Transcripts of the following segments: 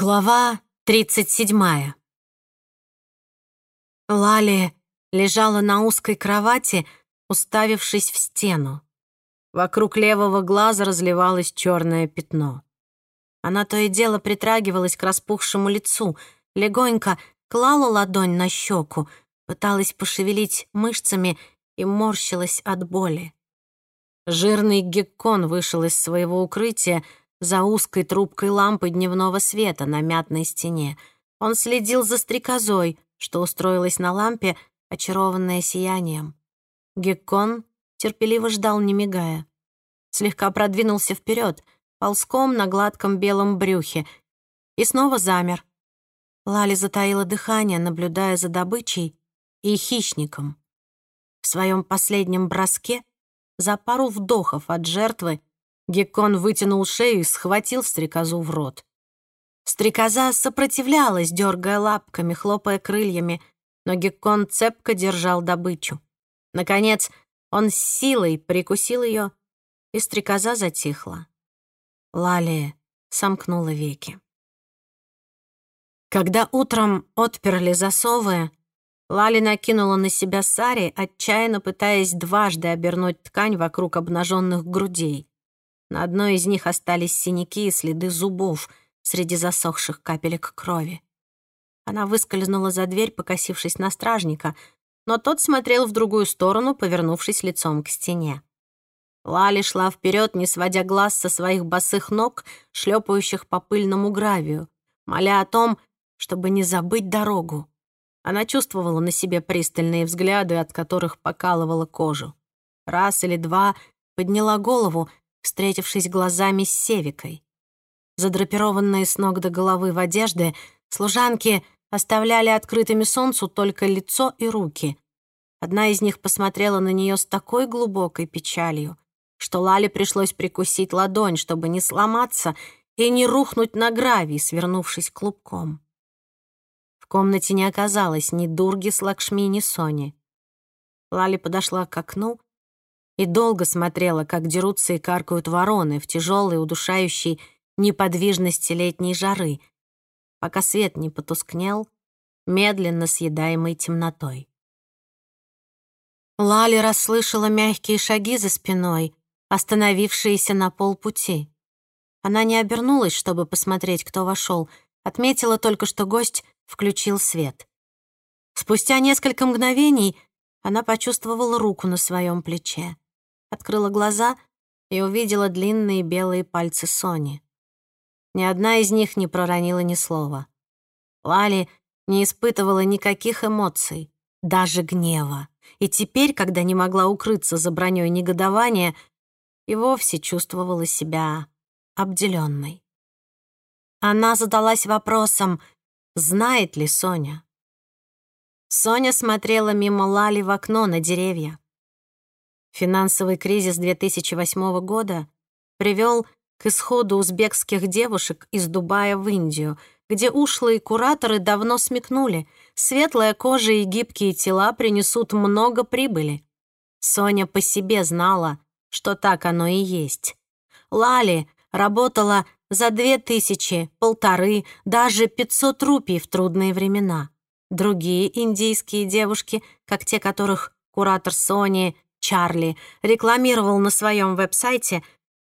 Глава 37. Лали лежала на узкой кровати, уставившись в стену. Вокруг левого глаза разливалось черное пятно. Она то и дело притрагивалась к распухшему лицу, легонько клала ладонь на щеку, пыталась пошевелить мышцами и морщилась от боли. Жирный геккон вышел из своего укрытия, за узкой трубкой лампы дневного света на мятной стене. Он следил за стрекозой, что устроилась на лампе, очарованная сиянием. Геккон терпеливо ждал, не мигая. Слегка продвинулся вперед, ползком на гладком белом брюхе, и снова замер. Лали затаила дыхание, наблюдая за добычей и хищником. В своем последнем броске, за пару вдохов от жертвы, Геккон вытянул шею и схватил стрекозу в рот. Стрекоза сопротивлялась, дергая лапками, хлопая крыльями, но Геккон цепко держал добычу. Наконец, он с силой прикусил ее, и стрекоза затихла. Лалия сомкнула веки. Когда утром отперли засовы, Лали накинула на себя сари, отчаянно пытаясь дважды обернуть ткань вокруг обнаженных грудей. На одной из них остались синяки и следы зубов среди засохших капелек крови. Она выскользнула за дверь, покосившись на стражника, но тот смотрел в другую сторону, повернувшись лицом к стене. Лали шла вперед, не сводя глаз со своих босых ног, шлепающих по пыльному гравию, моля о том, чтобы не забыть дорогу. Она чувствовала на себе пристальные взгляды, от которых покалывала кожу. Раз или два подняла голову встретившись глазами с Севикой. Задрапированные с ног до головы в одежде, служанки оставляли открытыми солнцу только лицо и руки. Одна из них посмотрела на нее с такой глубокой печалью, что Лале пришлось прикусить ладонь, чтобы не сломаться и не рухнуть на гравий, свернувшись клубком. В комнате не оказалось ни Дурги с Лакшми, ни Сони. Лали подошла к окну и долго смотрела, как дерутся и каркают вороны в тяжелой, удушающей неподвижности летней жары, пока свет не потускнел, медленно съедаемой темнотой. Лали расслышала мягкие шаги за спиной, остановившиеся на полпути. Она не обернулась, чтобы посмотреть, кто вошел, отметила только, что гость включил свет. Спустя несколько мгновений она почувствовала руку на своем плече открыла глаза и увидела длинные белые пальцы Сони. Ни одна из них не проронила ни слова. Лали не испытывала никаких эмоций, даже гнева. И теперь, когда не могла укрыться за броней негодования, и вовсе чувствовала себя обделенной. Она задалась вопросом, знает ли Соня. Соня смотрела мимо Лали в окно на деревья. Финансовый кризис 2008 года привел к исходу узбекских девушек из Дубая в Индию, где ушлые кураторы давно смекнули, светлая кожа и гибкие тела принесут много прибыли. Соня по себе знала, что так оно и есть. Лали работала за две тысячи, полторы, даже пятьсот рупий в трудные времена. Другие индийские девушки, как те, которых куратор Сони Чарли рекламировал на своем веб-сайте,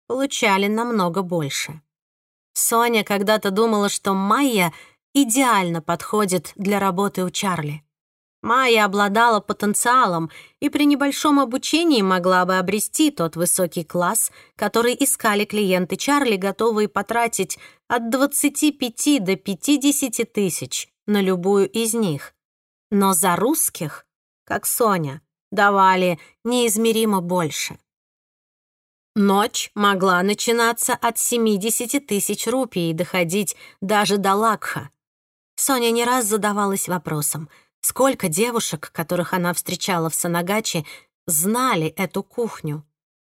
получали намного больше. Соня когда-то думала, что Майя идеально подходит для работы у Чарли. Майя обладала потенциалом и при небольшом обучении могла бы обрести тот высокий класс, который искали клиенты Чарли, готовые потратить от 25 до 50 тысяч на любую из них. Но за русских, как Соня, давали неизмеримо больше. Ночь могла начинаться от 70 тысяч рупий и доходить даже до лакха. Соня не раз задавалась вопросом, сколько девушек, которых она встречала в Санагаче, знали эту кухню.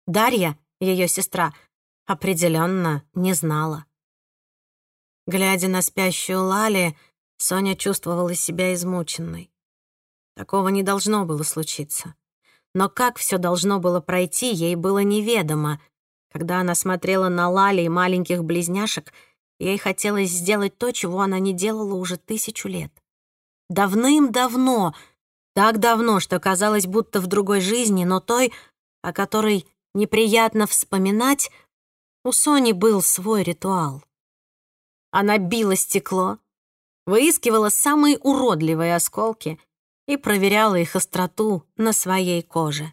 Дарья, ее сестра, определенно не знала. Глядя на спящую Лали, Соня чувствовала себя измученной. Такого не должно было случиться. Но как все должно было пройти, ей было неведомо. Когда она смотрела на Лали и маленьких близняшек, Ей хотелось сделать то, чего она не делала уже тысячу лет. Давным-давно, так давно, что казалось, будто в другой жизни, но той, о которой неприятно вспоминать, у Сони был свой ритуал. Она била стекло, выискивала самые уродливые осколки и проверяла их остроту на своей коже.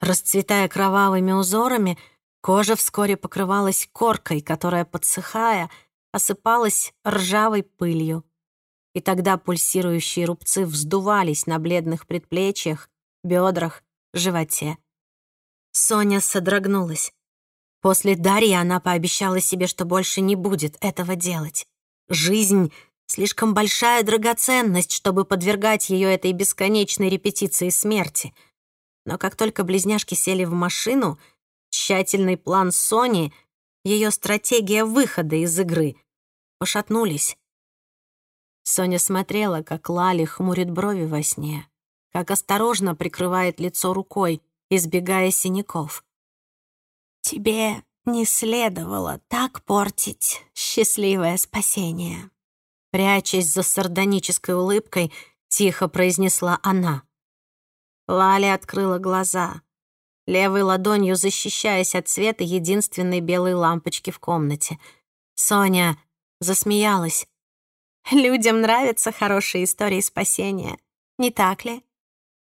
Расцветая кровавыми узорами, кожа вскоре покрывалась коркой, которая, подсыхая, осыпалась ржавой пылью. И тогда пульсирующие рубцы вздувались на бледных предплечьях, бедрах, животе. Соня содрогнулась. После Дарьи она пообещала себе, что больше не будет этого делать. Жизнь — слишком большая драгоценность, чтобы подвергать ее этой бесконечной репетиции смерти. Но как только близняшки сели в машину, тщательный план Сони, ее стратегия выхода из игры пошатнулись. Соня смотрела, как Лали хмурит брови во сне, как осторожно прикрывает лицо рукой, избегая синяков. «Тебе не следовало так портить счастливое спасение», прячась за сардонической улыбкой, тихо произнесла она. Лали открыла глаза, левой ладонью защищаясь от света единственной белой лампочки в комнате. Соня засмеялась. «Людям нравятся хорошие истории спасения, не так ли?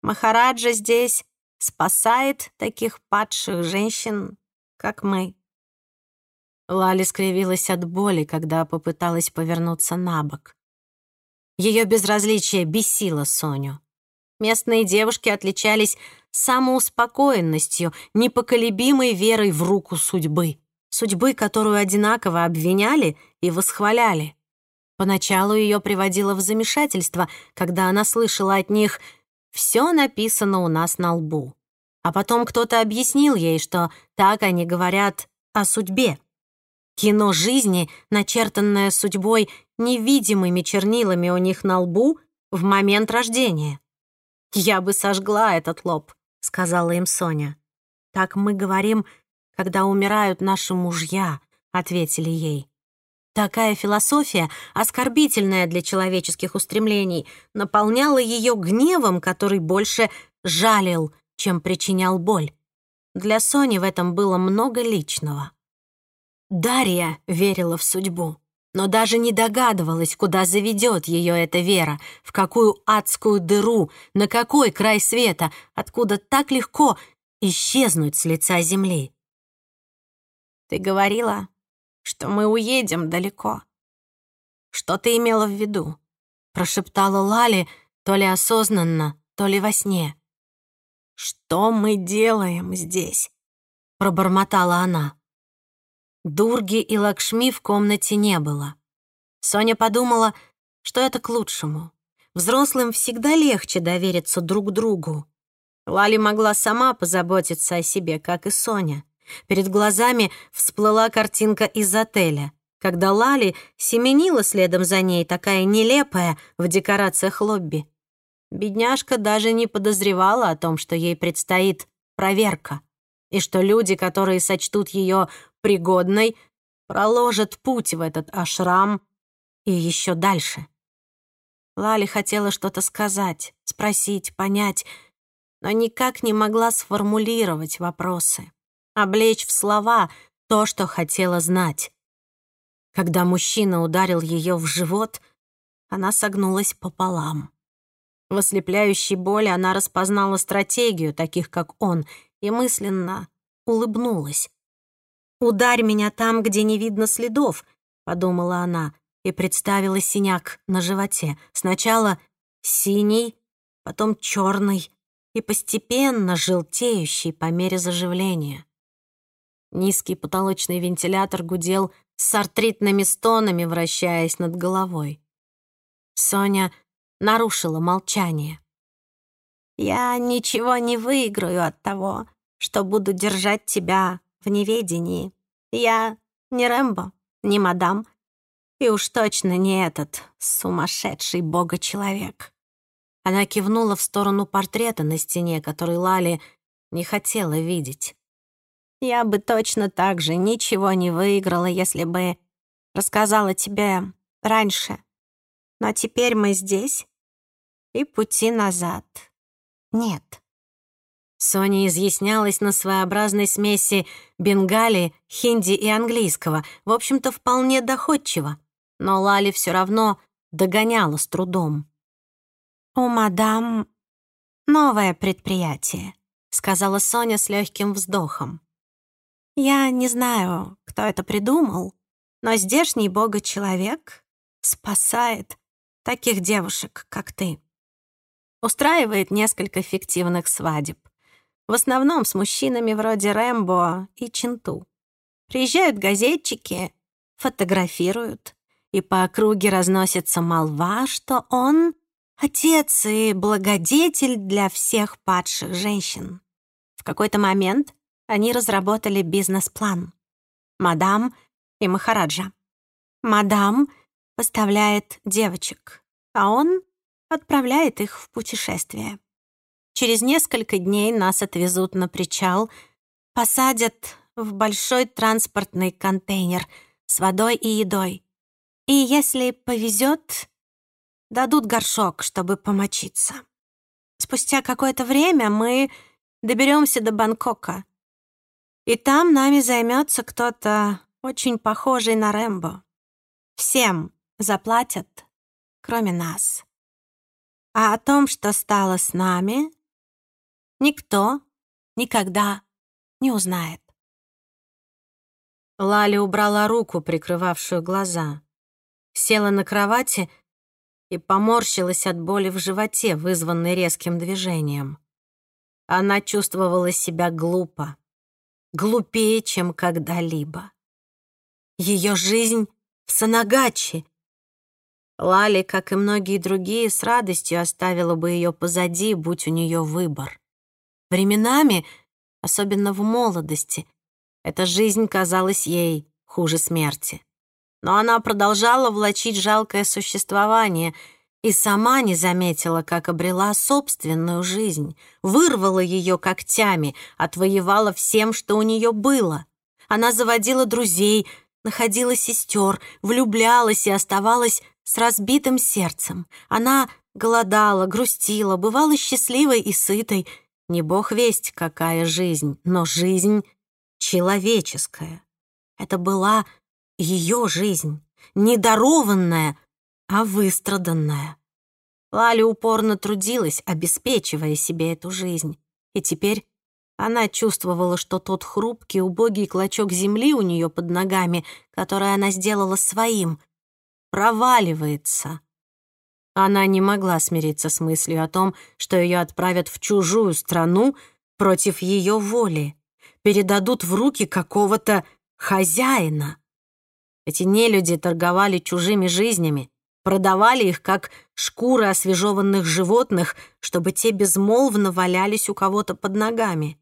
Махараджа здесь спасает таких падших женщин, как мы». Лали скривилась от боли, когда попыталась повернуться на бок. Ее безразличие бесило Соню. Местные девушки отличались самоуспокоенностью, непоколебимой верой в руку судьбы судьбы, которую одинаково обвиняли и восхваляли. Поначалу ее приводило в замешательство, когда она слышала от них «все написано у нас на лбу». А потом кто-то объяснил ей, что так они говорят о судьбе. Кино жизни, начертанное судьбой невидимыми чернилами у них на лбу в момент рождения. «Я бы сожгла этот лоб», — сказала им Соня. «Так мы говорим когда умирают наши мужья», — ответили ей. Такая философия, оскорбительная для человеческих устремлений, наполняла ее гневом, который больше жалил, чем причинял боль. Для Сони в этом было много личного. Дарья верила в судьбу, но даже не догадывалась, куда заведет ее эта вера, в какую адскую дыру, на какой край света, откуда так легко исчезнуть с лица земли. Ты говорила, что мы уедем далеко. Что ты имела в виду? Прошептала Лали, то ли осознанно, то ли во сне. Что мы делаем здесь? Пробормотала она. Дурги и Лакшми в комнате не было. Соня подумала, что это к лучшему. Взрослым всегда легче довериться друг другу. Лали могла сама позаботиться о себе, как и Соня. Перед глазами всплыла картинка из отеля, когда Лали семенила следом за ней, такая нелепая в декорациях лобби. Бедняжка даже не подозревала о том, что ей предстоит проверка, и что люди, которые сочтут ее пригодной, проложат путь в этот ашрам и еще дальше. Лали хотела что-то сказать, спросить, понять, но никак не могла сформулировать вопросы облечь в слова то, что хотела знать. Когда мужчина ударил ее в живот, она согнулась пополам. В ослепляющей боли она распознала стратегию таких, как он, и мысленно улыбнулась. «Ударь меня там, где не видно следов», — подумала она и представила синяк на животе. Сначала синий, потом черный и постепенно желтеющий по мере заживления. Низкий потолочный вентилятор гудел с артритными стонами, вращаясь над головой. Соня нарушила молчание. «Я ничего не выиграю от того, что буду держать тебя в неведении. Я не Рэмбо, не мадам, и уж точно не этот сумасшедший бога-человек». Она кивнула в сторону портрета на стене, который Лали не хотела видеть. Я бы точно так же ничего не выиграла, если бы рассказала тебе раньше, но теперь мы здесь, и пути назад нет. Соня изъяснялась на своеобразной смеси бенгали, хинди и английского, в общем-то, вполне доходчиво, но Лали все равно догоняла с трудом. «У мадам новое предприятие», — сказала Соня с легким вздохом. «Я не знаю, кто это придумал, но здешний бога-человек спасает таких девушек, как ты. Устраивает несколько фиктивных свадеб. В основном с мужчинами вроде Рэмбо и Чинту. Приезжают газетчики, фотографируют, и по округе разносится молва, что он отец и благодетель для всех падших женщин. В какой-то момент они разработали бизнес-план. Мадам и Махараджа. Мадам поставляет девочек, а он отправляет их в путешествие. Через несколько дней нас отвезут на причал, посадят в большой транспортный контейнер с водой и едой. И если повезет, дадут горшок, чтобы помочиться. Спустя какое-то время мы доберемся до Бангкока. И там нами займется кто-то очень похожий на Рэмбо. Всем заплатят, кроме нас. А о том, что стало с нами, никто никогда не узнает. Лали убрала руку, прикрывавшую глаза, села на кровати и поморщилась от боли в животе, вызванной резким движением. Она чувствовала себя глупо, глупее, чем когда-либо. Ее жизнь в Санагачи. Лали, как и многие другие, с радостью оставила бы ее позади, будь у нее выбор. Временами, особенно в молодости, эта жизнь казалась ей хуже смерти. Но она продолжала влачить жалкое существование и сама не заметила, как обрела собственную жизнь, вырвала ее когтями, отвоевала всем, что у нее было. Она заводила друзей, находила сестер, влюблялась и оставалась с разбитым сердцем. Она голодала, грустила, бывала счастливой и сытой, не бог весть, какая жизнь, но жизнь человеческая. Это была ее жизнь, не дарованная, а выстраданная. Лаля упорно трудилась, обеспечивая себе эту жизнь. И теперь она чувствовала, что тот хрупкий, убогий клочок земли у нее под ногами, который она сделала своим, проваливается. Она не могла смириться с мыслью о том, что ее отправят в чужую страну против ее воли, передадут в руки какого-то хозяина. Эти нелюди торговали чужими жизнями, продавали их как шкуры освежеванных животных, чтобы те безмолвно валялись у кого-то под ногами.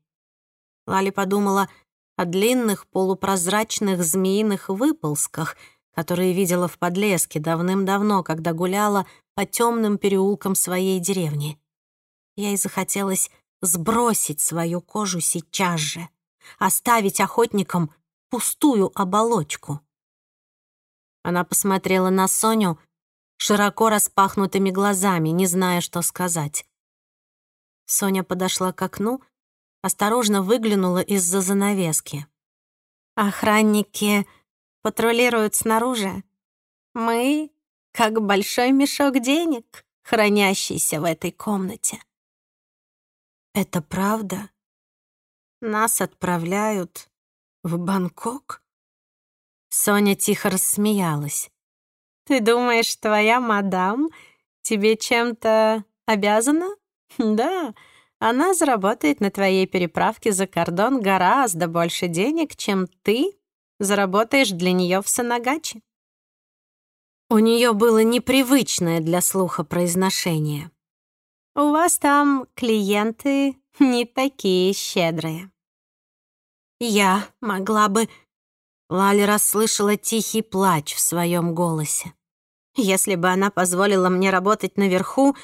Лали подумала о длинных полупрозрачных змеиных выползках, которые видела в подлеске давным-давно, когда гуляла по темным переулкам своей деревни. Ей захотелось сбросить свою кожу сейчас же, оставить охотникам пустую оболочку. Она посмотрела на Соню широко распахнутыми глазами, не зная, что сказать. Соня подошла к окну, осторожно выглянула из-за занавески. «Охранники патрулируют снаружи. Мы как большой мешок денег, хранящийся в этой комнате. Это правда? Нас отправляют в Бангкок? Соня тихо рассмеялась. Ты думаешь, твоя мадам тебе чем-то обязана? Да, она заработает на твоей переправке за кордон гораздо больше денег, чем ты заработаешь для нее в Санагаче. У нее было непривычное для слуха произношение. «У вас там клиенты не такие щедрые». «Я могла бы...» Лали расслышала тихий плач в своем голосе. «Если бы она позволила мне работать наверху,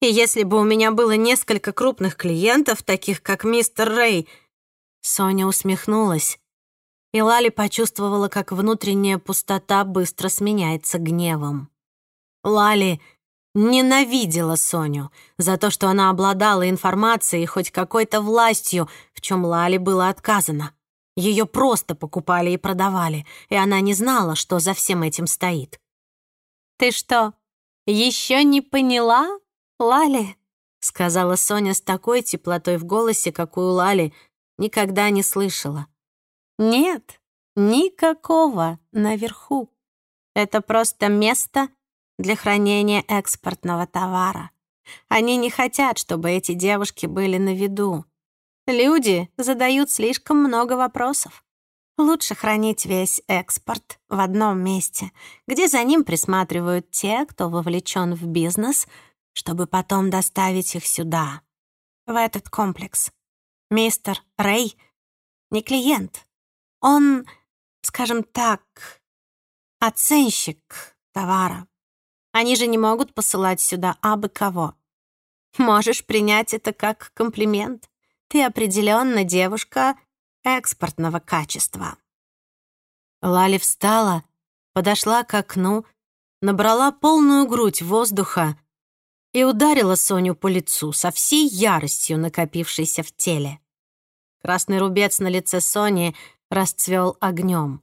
и если бы у меня было несколько крупных клиентов, таких как мистер Рэй...» Соня усмехнулась. И Лали почувствовала, как внутренняя пустота быстро сменяется гневом. Лали ненавидела Соню за то, что она обладала информацией и хоть какой-то властью, в чем Лали было отказано. Ее просто покупали и продавали, и она не знала, что за всем этим стоит. «Ты что, еще не поняла, Лали?» — сказала Соня с такой теплотой в голосе, какую Лали никогда не слышала. «Нет, никакого наверху. Это просто место для хранения экспортного товара. Они не хотят, чтобы эти девушки были на виду. Люди задают слишком много вопросов. Лучше хранить весь экспорт в одном месте, где за ним присматривают те, кто вовлечен в бизнес, чтобы потом доставить их сюда, в этот комплекс. Мистер Рэй не клиент. Он, скажем так, оценщик товара. Они же не могут посылать сюда абы кого. Можешь принять это как комплимент. Ты определенно девушка экспортного качества. Лали встала, подошла к окну, набрала полную грудь воздуха и ударила Соню по лицу со всей яростью, накопившейся в теле. Красный рубец на лице Сони расцвел огнем.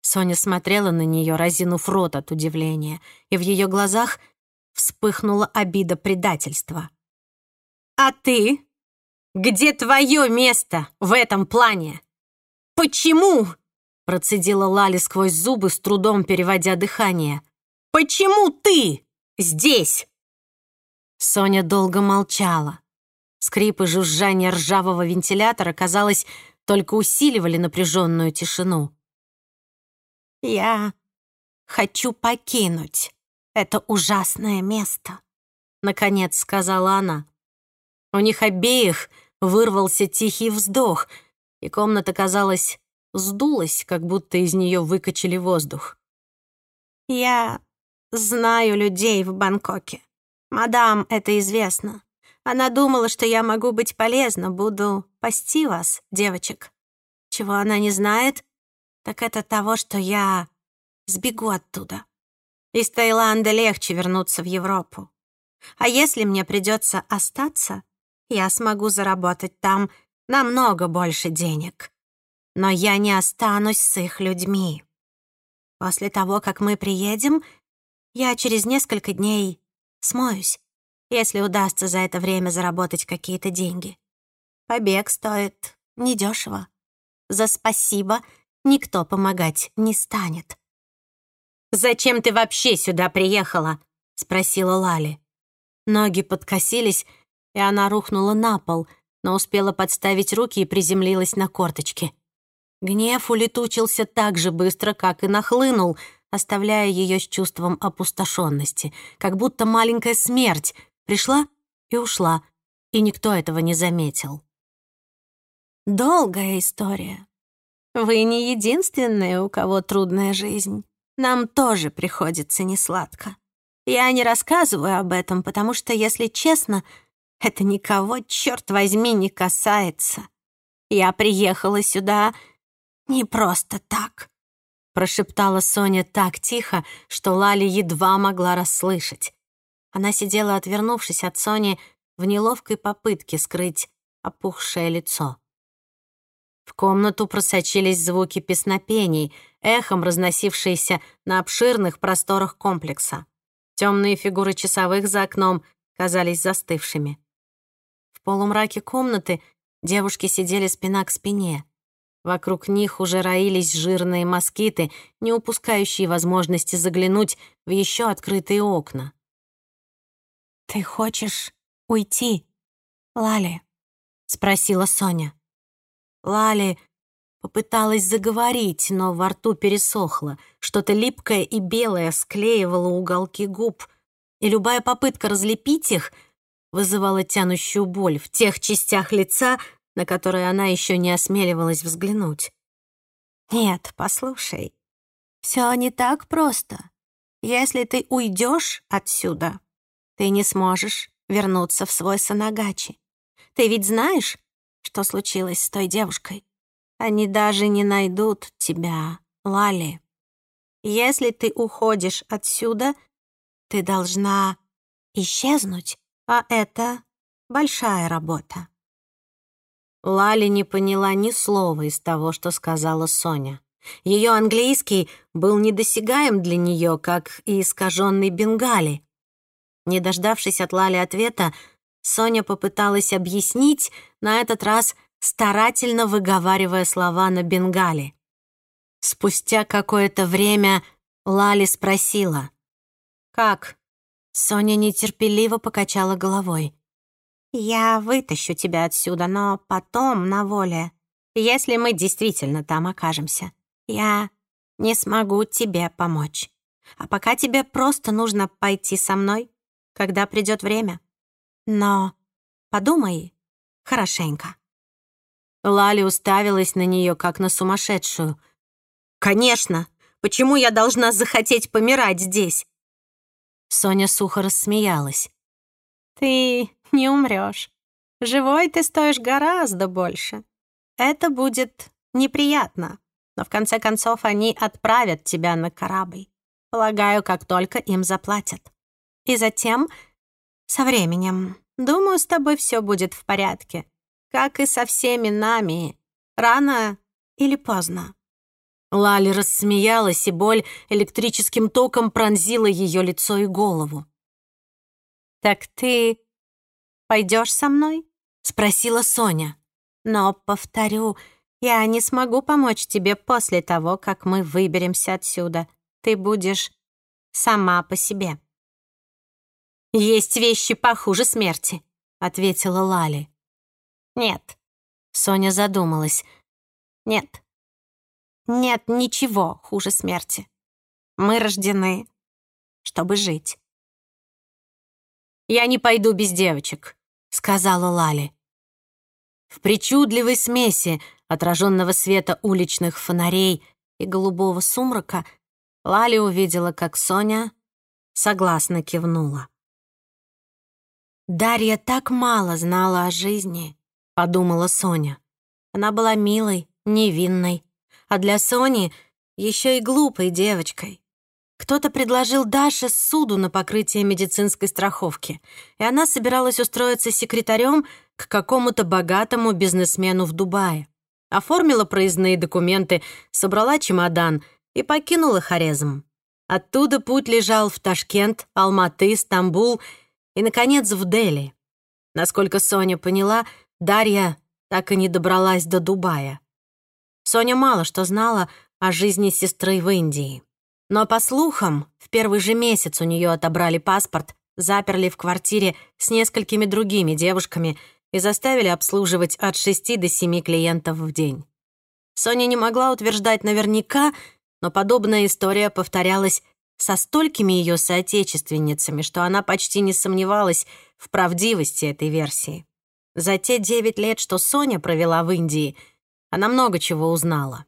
Соня смотрела на нее, разинув рот от удивления, и в ее глазах вспыхнула обида предательства. «А ты где твое место в этом плане? Почему?» Процедила Лали сквозь зубы, с трудом переводя дыхание. «Почему ты здесь?» Соня долго молчала. Скрип и жужжание ржавого вентилятора, казалось, только усиливали напряженную тишину. «Я хочу покинуть это ужасное место», — наконец сказала она. У них обеих вырвался тихий вздох, и комната, казалось, сдулась, как будто из нее выкачали воздух. «Я знаю людей в Бангкоке. Мадам это известно. Она думала, что я могу быть полезна, буду пасти вас, девочек. Чего она не знает, так это того, что я сбегу оттуда. Из Таиланда легче вернуться в Европу. А если мне придется остаться, я смогу заработать там намного больше денег. Но я не останусь с их людьми. После того, как мы приедем, я через несколько дней смоюсь, если удастся за это время заработать какие-то деньги. Побег стоит недешево. За спасибо никто помогать не станет. «Зачем ты вообще сюда приехала?» — спросила Лали. Ноги подкосились, и она рухнула на пол, но успела подставить руки и приземлилась на корточки. Гнев улетучился так же быстро, как и нахлынул, оставляя ее с чувством опустошенности, как будто маленькая смерть пришла и ушла, и никто этого не заметил. Долгая история. Вы не единственные, у кого трудная жизнь. Нам тоже приходится несладко. Я не рассказываю об этом, потому что, если честно, это никого, черт возьми, не касается. Я приехала сюда не просто так», — прошептала Соня так тихо, что Лали едва могла расслышать. Она сидела, отвернувшись от Сони, в неловкой попытке скрыть опухшее лицо. В комнату просочились звуки песнопений, эхом разносившиеся на обширных просторах комплекса. Темные фигуры часовых за окном казались застывшими полумраке комнаты девушки сидели спина к спине. Вокруг них уже роились жирные москиты, не упускающие возможности заглянуть в еще открытые окна. «Ты хочешь уйти, Лали?» — спросила Соня. Лали попыталась заговорить, но во рту пересохло. Что-то липкое и белое склеивало уголки губ, и любая попытка разлепить их — вызывала тянущую боль в тех частях лица, на которые она еще не осмеливалась взглянуть. «Нет, послушай, все не так просто. Если ты уйдешь отсюда, ты не сможешь вернуться в свой Санагачи. Ты ведь знаешь, что случилось с той девушкой? Они даже не найдут тебя, Лали. Если ты уходишь отсюда, ты должна исчезнуть, а это большая работа. Лали не поняла ни слова из того, что сказала Соня. Ее английский был недосягаем для нее, как и искаженный бенгали. Не дождавшись от Лали ответа, Соня попыталась объяснить, на этот раз старательно выговаривая слова на бенгале. Спустя какое-то время Лали спросила. «Как?» Соня нетерпеливо покачала головой. «Я вытащу тебя отсюда, но потом на воле, если мы действительно там окажемся. Я не смогу тебе помочь. А пока тебе просто нужно пойти со мной, когда придет время. Но подумай хорошенько». Лали уставилась на нее, как на сумасшедшую. «Конечно! Почему я должна захотеть помирать здесь?» Соня сухо рассмеялась. «Ты не умрешь. Живой ты стоишь гораздо больше. Это будет неприятно, но в конце концов они отправят тебя на корабль. Полагаю, как только им заплатят. И затем, со временем, думаю, с тобой все будет в порядке. Как и со всеми нами. Рано или поздно. Лали рассмеялась, и боль электрическим током пронзила ее лицо и голову. «Так ты пойдешь со мной?» — спросила Соня. «Но, повторю, я не смогу помочь тебе после того, как мы выберемся отсюда. Ты будешь сама по себе». «Есть вещи похуже смерти», — ответила Лали. «Нет», — Соня задумалась. «Нет, нет ничего хуже смерти. Мы рождены, чтобы жить. «Я не пойду без девочек», — сказала Лали. В причудливой смеси отраженного света уличных фонарей и голубого сумрака Лали увидела, как Соня согласно кивнула. «Дарья так мало знала о жизни», — подумала Соня. Она была милой, невинной, а для Сони еще и глупой девочкой. Кто-то предложил Даше суду на покрытие медицинской страховки, и она собиралась устроиться секретарем к какому-то богатому бизнесмену в Дубае. Оформила проездные документы, собрала чемодан и покинула Хорезм. Оттуда путь лежал в Ташкент, Алматы, Стамбул и, наконец, в Дели. Насколько Соня поняла, Дарья так и не добралась до Дубая. Соня мало что знала о жизни сестры в Индии. Но, по слухам, в первый же месяц у нее отобрали паспорт, заперли в квартире с несколькими другими девушками и заставили обслуживать от 6 до 7 клиентов в день. Соня не могла утверждать наверняка, но подобная история повторялась со столькими ее соотечественницами, что она почти не сомневалась в правдивости этой версии. За те 9 лет, что Соня провела в Индии — она много чего узнала.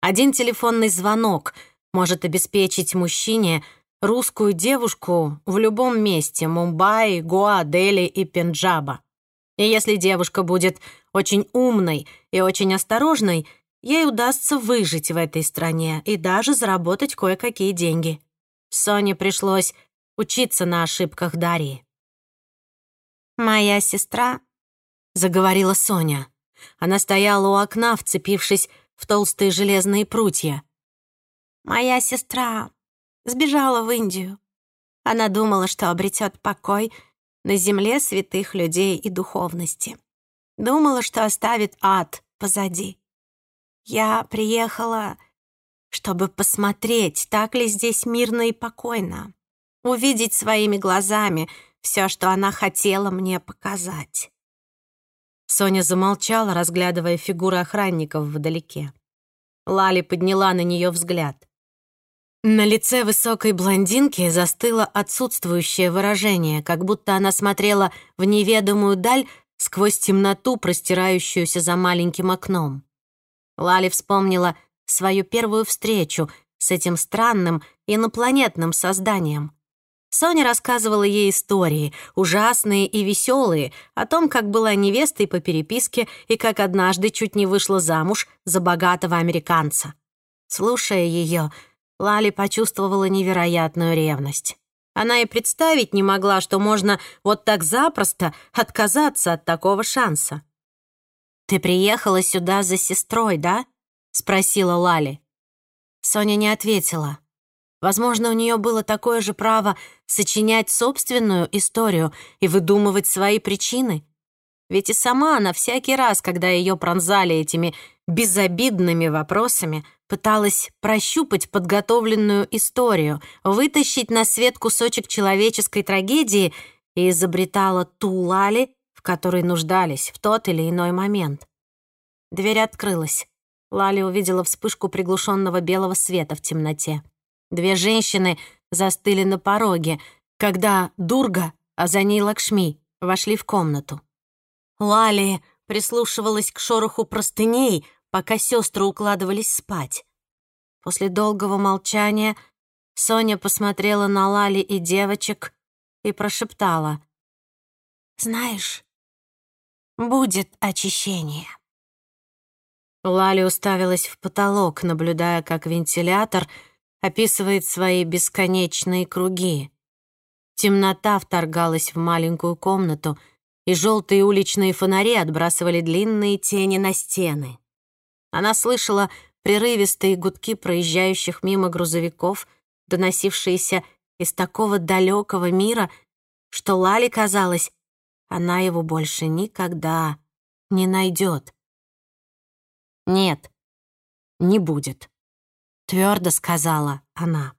Один телефонный звонок может обеспечить мужчине русскую девушку в любом месте Мумбаи, Гоа, Дели и Пенджаба. И если девушка будет очень умной и очень осторожной, ей удастся выжить в этой стране и даже заработать кое-какие деньги. Соне пришлось учиться на ошибках Дарьи. «Моя сестра», — заговорила Соня, — она стояла у окна, вцепившись в толстые железные прутья. «Моя сестра сбежала в Индию. Она думала, что обретет покой на земле святых людей и духовности. Думала, что оставит ад позади. Я приехала, чтобы посмотреть, так ли здесь мирно и покойно, увидеть своими глазами все, что она хотела мне показать. Соня замолчала, разглядывая фигуры охранников вдалеке. Лали подняла на нее взгляд. На лице высокой блондинки застыло отсутствующее выражение, как будто она смотрела в неведомую даль сквозь темноту, простирающуюся за маленьким окном. Лали вспомнила свою первую встречу с этим странным инопланетным созданием. Соня рассказывала ей истории, ужасные и веселые, о том, как была невестой по переписке и как однажды чуть не вышла замуж за богатого американца. Слушая ее, Лали почувствовала невероятную ревность. Она и представить не могла, что можно вот так запросто отказаться от такого шанса. «Ты приехала сюда за сестрой, да?» — спросила Лали. Соня не ответила. Возможно, у нее было такое же право сочинять собственную историю и выдумывать свои причины. Ведь и сама она всякий раз, когда ее пронзали этими безобидными вопросами, пыталась прощупать подготовленную историю, вытащить на свет кусочек человеческой трагедии и изобретала ту Лали, в которой нуждались в тот или иной момент. Дверь открылась. Лали увидела вспышку приглушенного белого света в темноте. Две женщины застыли на пороге, когда Дурга, а за ней Лакшми, вошли в комнату. Лали прислушивалась к шороху простыней, пока сестры укладывались спать. После долгого молчания Соня посмотрела на Лали и девочек и прошептала. «Знаешь, будет очищение». Лали уставилась в потолок, наблюдая, как вентилятор описывает свои бесконечные круги. Темнота вторгалась в маленькую комнату, и желтые уличные фонари отбрасывали длинные тени на стены. Она слышала прерывистые гудки проезжающих мимо грузовиков, доносившиеся из такого далекого мира, что Лали казалось, она его больше никогда не найдет. Нет, не будет, твердо сказала она.